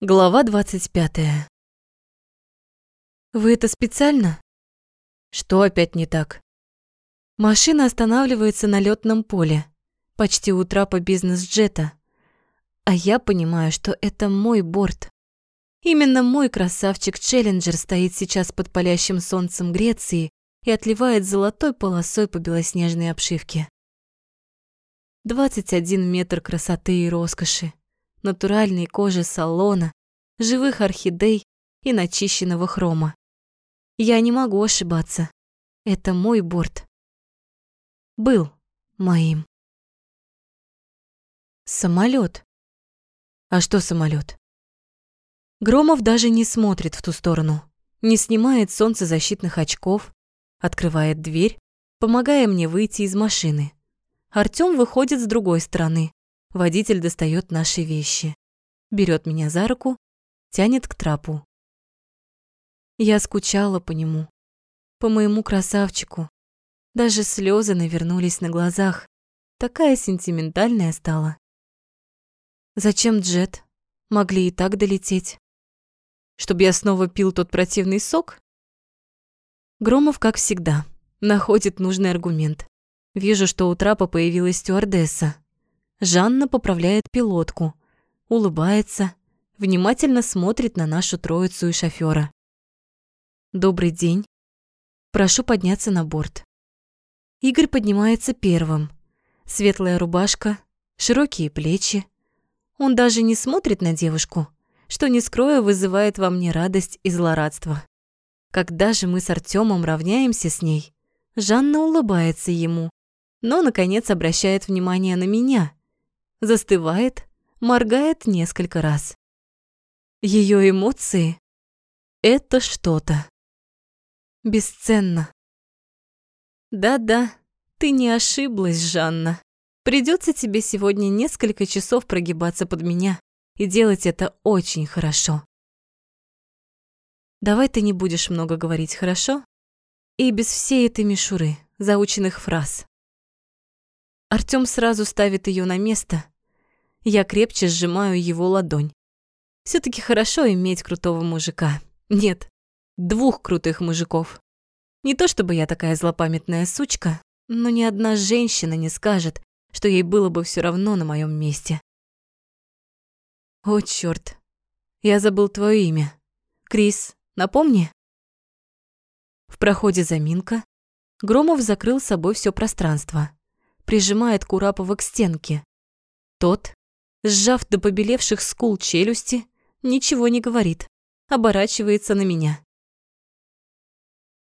Глава 25. Вы это специально? Что опять не так? Машина останавливается на лётном поле, почти у трапа бизнес-джета. А я понимаю, что это мой борт. Именно мой красавчик Челленджер стоит сейчас под палящим солнцем Греции и отливает золотой полосой по белоснежной обшивке. 21 метр красоты и роскоши натуральной кожи салона, живых орхидей и начищенного хрома. Я не могу ошибаться. Это мой борт. Был моим. Самолет. А что самолет? Громов даже не смотрит в ту сторону, не снимает солнцезащитных очков, открывает дверь, помогая мне выйти из машины. Артём выходит с другой стороны, Водитель достает наши вещи, берет меня за руку, тянет к трапу. Я скучала по нему, по моему красавчику. Даже слезы навернулись на глазах. Такая сентиментальная стала. Зачем джет? Могли и так долететь. Чтобы я снова пил тот противный сок? Громов, как всегда, находит нужный аргумент. Вижу, что у трапа появилась стюардесса. Жанна поправляет пилотку, улыбается, внимательно смотрит на нашу троицу и шофёра. «Добрый день. Прошу подняться на борт». Игорь поднимается первым. Светлая рубашка, широкие плечи. Он даже не смотрит на девушку, что, не скрою, вызывает во мне радость и злорадство. Когда же мы с Артёмом равняемся с ней, Жанна улыбается ему, но, наконец, обращает внимание на меня – застывает, моргает несколько раз. Ее эмоции — это что-то. Бесценно. Да-да, ты не ошиблась, Жанна. Придется тебе сегодня несколько часов прогибаться под меня и делать это очень хорошо. Давай ты не будешь много говорить, хорошо? И без всей этой мишуры, заученных фраз. Артём сразу ставит ее на место. Я крепче сжимаю его ладонь. все таки хорошо иметь крутого мужика. Нет, двух крутых мужиков. Не то чтобы я такая злопамятная сучка, но ни одна женщина не скажет, что ей было бы все равно на моем месте. О, черт! Я забыл твое имя. Крис, напомни. В проходе заминка Громов закрыл собой все пространство прижимает Курапова к стенке. Тот, сжав до побелевших скул челюсти, ничего не говорит, оборачивается на меня.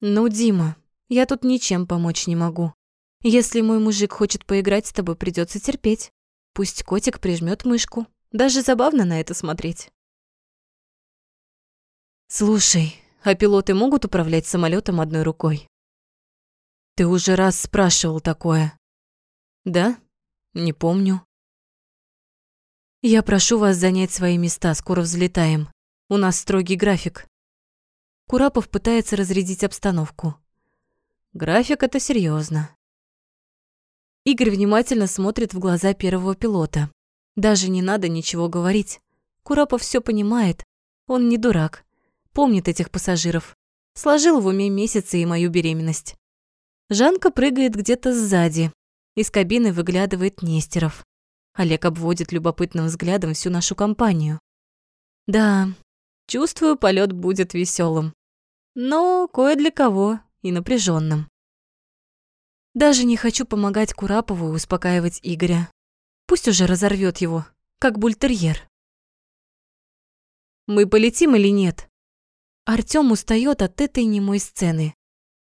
«Ну, Дима, я тут ничем помочь не могу. Если мой мужик хочет поиграть с тобой, придется терпеть. Пусть котик прижмет мышку. Даже забавно на это смотреть». «Слушай, а пилоты могут управлять самолетом одной рукой?» «Ты уже раз спрашивал такое», да? Не помню. Я прошу вас занять свои места, скоро взлетаем. У нас строгий график. Курапов пытается разрядить обстановку. График это серьезно. Игорь внимательно смотрит в глаза первого пилота. Даже не надо ничего говорить. Курапов все понимает. Он не дурак. Помнит этих пассажиров. Сложил в уме месяцы и мою беременность. Жанка прыгает где-то сзади, из кабины выглядывает Нестеров. Олег обводит любопытным взглядом всю нашу компанию. Да, чувствую, полет будет веселым, но кое для кого и напряженным. Даже не хочу помогать Курапову успокаивать Игоря. Пусть уже разорвет его, как бультерьер. Мы полетим или нет? Артём устает от этой немой сцены.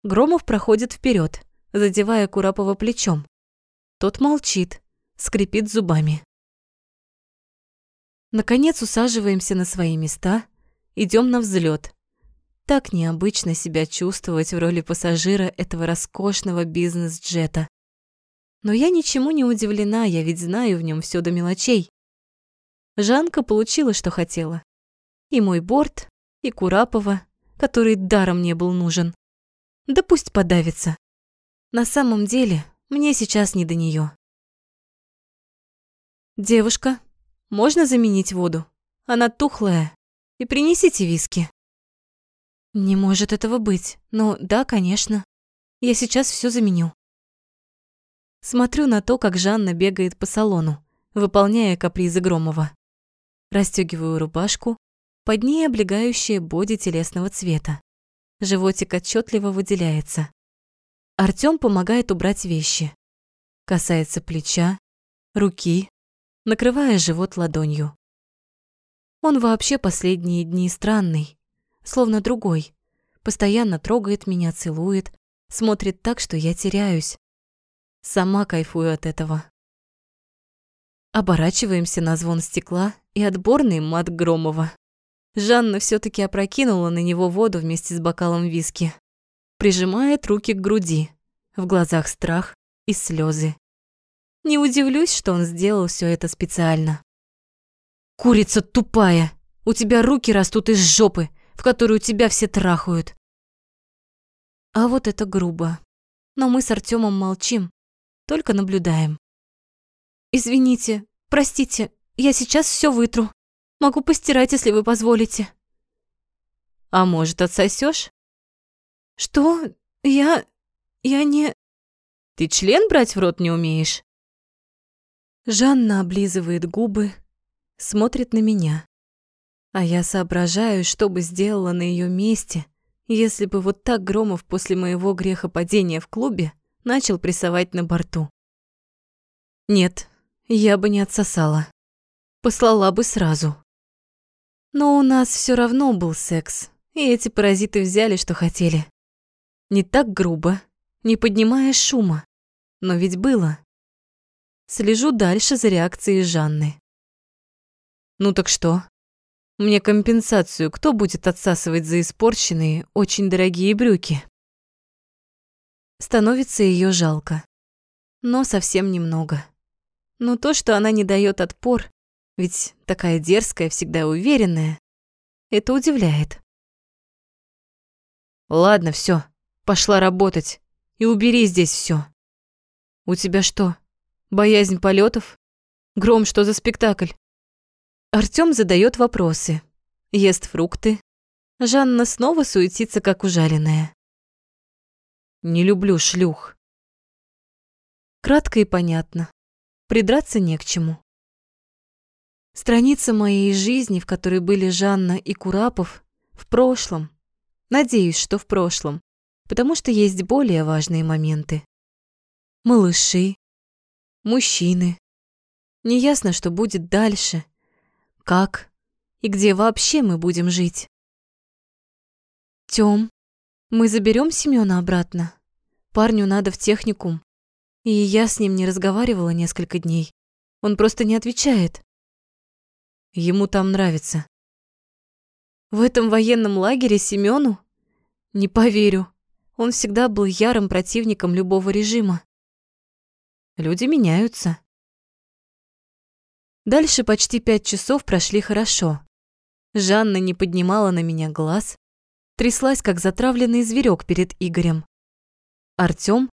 Громов проходит вперед, задевая Курапова плечом. Тот молчит, скрипит зубами. Наконец усаживаемся на свои места, идем на взлет. Так необычно себя чувствовать в роли пассажира этого роскошного бизнес-джета. Но я ничему не удивлена, я ведь знаю в нем все до мелочей. Жанка получила, что хотела. И мой борт, и Курапова, который даром не был нужен. Да пусть подавится. На самом деле, мне сейчас не до нее. Девушка, можно заменить воду? Она тухлая. И принесите виски. Не может этого быть. Ну, да, конечно. Я сейчас все заменю. Смотрю на то, как Жанна бегает по салону, выполняя капризы Громова. Растёгиваю рубашку, под ней облегающая боди телесного цвета. Животик отчетливо выделяется. Артём помогает убрать вещи. Касается плеча, руки, накрывая живот ладонью. Он вообще последние дни странный, словно другой. Постоянно трогает меня, целует, смотрит так, что я теряюсь. Сама кайфую от этого. Оборачиваемся на звон стекла и отборный мат Громова. Жанна все таки опрокинула на него воду вместе с бокалом виски. Прижимает руки к груди. В глазах страх и слезы. Не удивлюсь, что он сделал все это специально. «Курица тупая! У тебя руки растут из жопы, в которую тебя все трахают!» А вот это грубо. Но мы с Артемом молчим, только наблюдаем. «Извините, простите, я сейчас все вытру. Могу постирать, если вы позволите». «А может, отсосешь? «Что? Я... я не...» «Ты член брать в рот не умеешь?» Жанна облизывает губы, смотрит на меня. А я соображаю, что бы сделала на ее месте, если бы вот так Громов после моего грехопадения в клубе начал прессовать на борту. Нет, я бы не отсосала. Послала бы сразу. Но у нас все равно был секс, и эти паразиты взяли, что хотели. Не так грубо, не поднимая шума, но ведь было. Слежу дальше за реакцией Жанны. Ну так что? Мне компенсацию кто будет отсасывать за испорченные, очень дорогие брюки? Становится ее жалко. Но совсем немного. Но то, что она не дает отпор, ведь такая дерзкая, всегда уверенная, это удивляет. Ладно, все, пошла работать и убери здесь все. У тебя что, боязнь полетов? Гром, что за спектакль? Артём задает вопросы, ест фрукты. Жанна снова суетится, как ужаленная. Не люблю шлюх. Кратко и понятно. Придраться не к чему. Страница моей жизни, в которой были Жанна и Курапов, в прошлом. Надеюсь, что в прошлом, потому что есть более важные моменты. Малыши, мужчины. Неясно, что будет дальше, как и где вообще мы будем жить. Тём, мы заберем Семёна обратно. Парню надо в техникум. И я с ним не разговаривала несколько дней. Он просто не отвечает. Ему там нравится. В этом военном лагере Семёну? Не поверю. Он всегда был ярым противником любого режима. Люди меняются. Дальше почти пять часов прошли хорошо. Жанна не поднимала на меня глаз, тряслась, как затравленный зверек перед Игорем. Артём,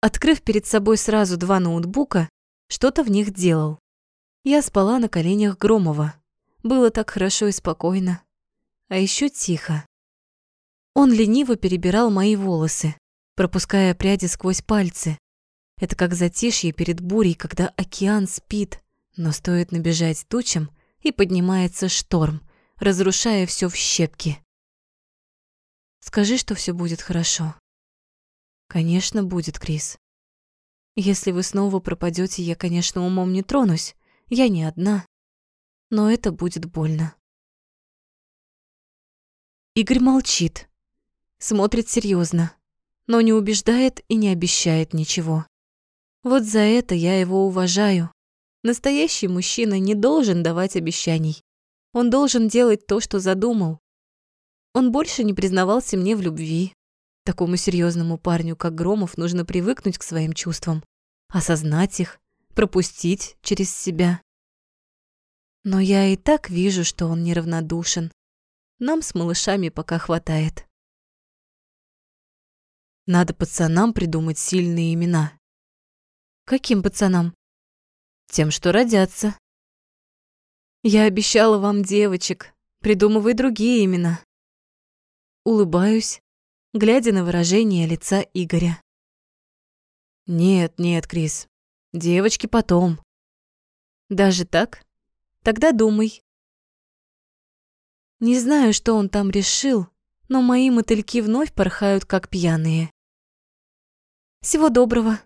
открыв перед собой сразу два ноутбука, что-то в них делал. Я спала на коленях Громова. Было так хорошо и спокойно. А еще тихо. Он лениво перебирал мои волосы, пропуская пряди сквозь пальцы. Это как затишье перед бурей, когда океан спит, но стоит набежать тучам, и поднимается шторм, разрушая все в щепки. Скажи, что все будет хорошо. Конечно, будет, Крис. Если вы снова пропадете, я, конечно, умом не тронусь. Я не одна. Но это будет больно. Игорь молчит. Смотрит серьезно, но не убеждает и не обещает ничего. Вот за это я его уважаю. Настоящий мужчина не должен давать обещаний. Он должен делать то, что задумал. Он больше не признавался мне в любви. Такому серьезному парню, как Громов, нужно привыкнуть к своим чувствам, осознать их, пропустить через себя. Но я и так вижу, что он неравнодушен. Нам с малышами пока хватает. Надо пацанам придумать сильные имена. Каким пацанам? Тем, что родятся. Я обещала вам девочек, придумывай другие имена. Улыбаюсь, глядя на выражение лица Игоря. Нет, нет, Крис, девочки потом. Даже так? Тогда думай. Не знаю, что он там решил, но мои мотыльки вновь порхают, как пьяные. Всего доброго.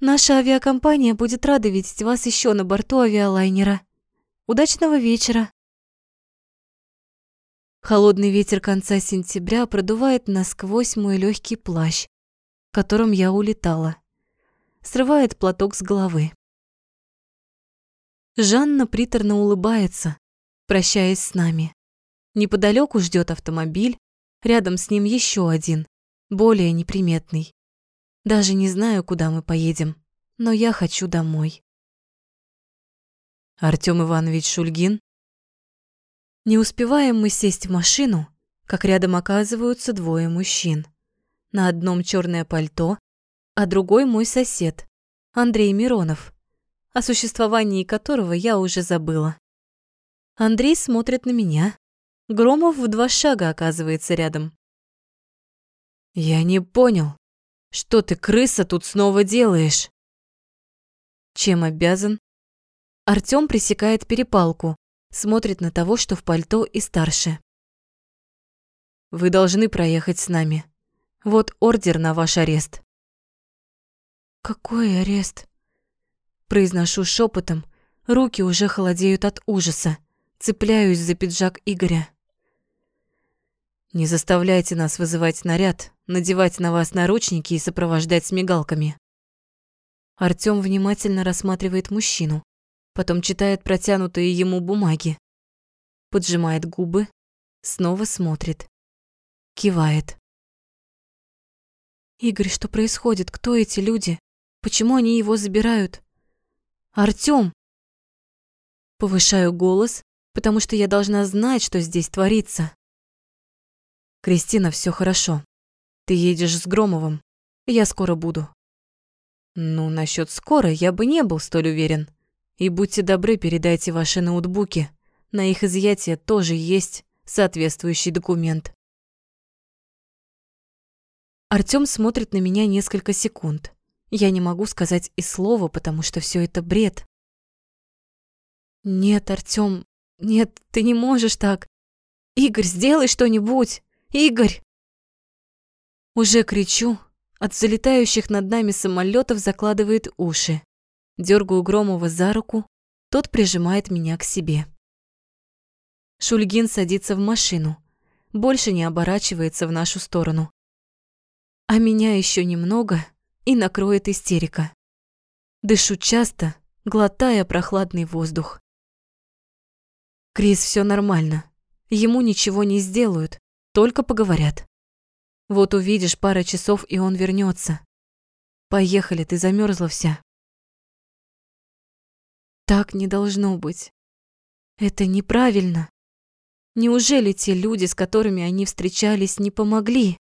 Наша авиакомпания будет рада видеть вас еще на борту авиалайнера. Удачного вечера. Холодный ветер конца сентября продувает насквозь мой легкий плащ, в котором я улетала. Срывает платок с головы. Жанна приторно улыбается, прощаясь с нами. Неподалеку ждет автомобиль, рядом с ним еще один, более неприметный. Даже не знаю, куда мы поедем, но я хочу домой. Артём Иванович Шульгин. Не успеваем мы сесть в машину, как рядом оказываются двое мужчин. На одном черное пальто, а другой мой сосед, Андрей Миронов, о существовании которого я уже забыла. Андрей смотрит на меня. Громов в два шага оказывается рядом. «Я не понял», что ты, крыса, тут снова делаешь? Чем обязан? Артём пресекает перепалку, смотрит на того, что в пальто и старше. Вы должны проехать с нами. Вот ордер на ваш арест. Какой арест? Произношу шепотом, руки уже холодеют от ужаса, цепляюсь за пиджак Игоря. Не заставляйте нас вызывать наряд, надевать на вас наручники и сопровождать с мигалками. Артём внимательно рассматривает мужчину, потом читает протянутые ему бумаги, поджимает губы, снова смотрит, кивает. Игорь, что происходит? Кто эти люди? Почему они его забирают? Артём! Повышаю голос, потому что я должна знать, что здесь творится. Кристина, все хорошо. Ты едешь с Громовым. Я скоро буду. Ну, насчет скоро я бы не был столь уверен. И будьте добры, передайте ваши ноутбуки. На их изъятие тоже есть соответствующий документ. Артём смотрит на меня несколько секунд. Я не могу сказать и слова, потому что все это бред. Нет, Артём, нет, ты не можешь так. Игорь, сделай что-нибудь. Игорь! Уже кричу, от залетающих над нами самолетов закладывает уши. Дергаю Громова за руку, тот прижимает меня к себе. Шульгин садится в машину, больше не оборачивается в нашу сторону. А меня еще немного и накроет истерика. Дышу часто, глотая прохладный воздух. Крис, все нормально. Ему ничего не сделают, только поговорят. Вот увидишь пара часов, и он вернется. Поехали, ты замерзла вся. Так не должно быть. Это неправильно. Неужели те люди, с которыми они встречались, не помогли?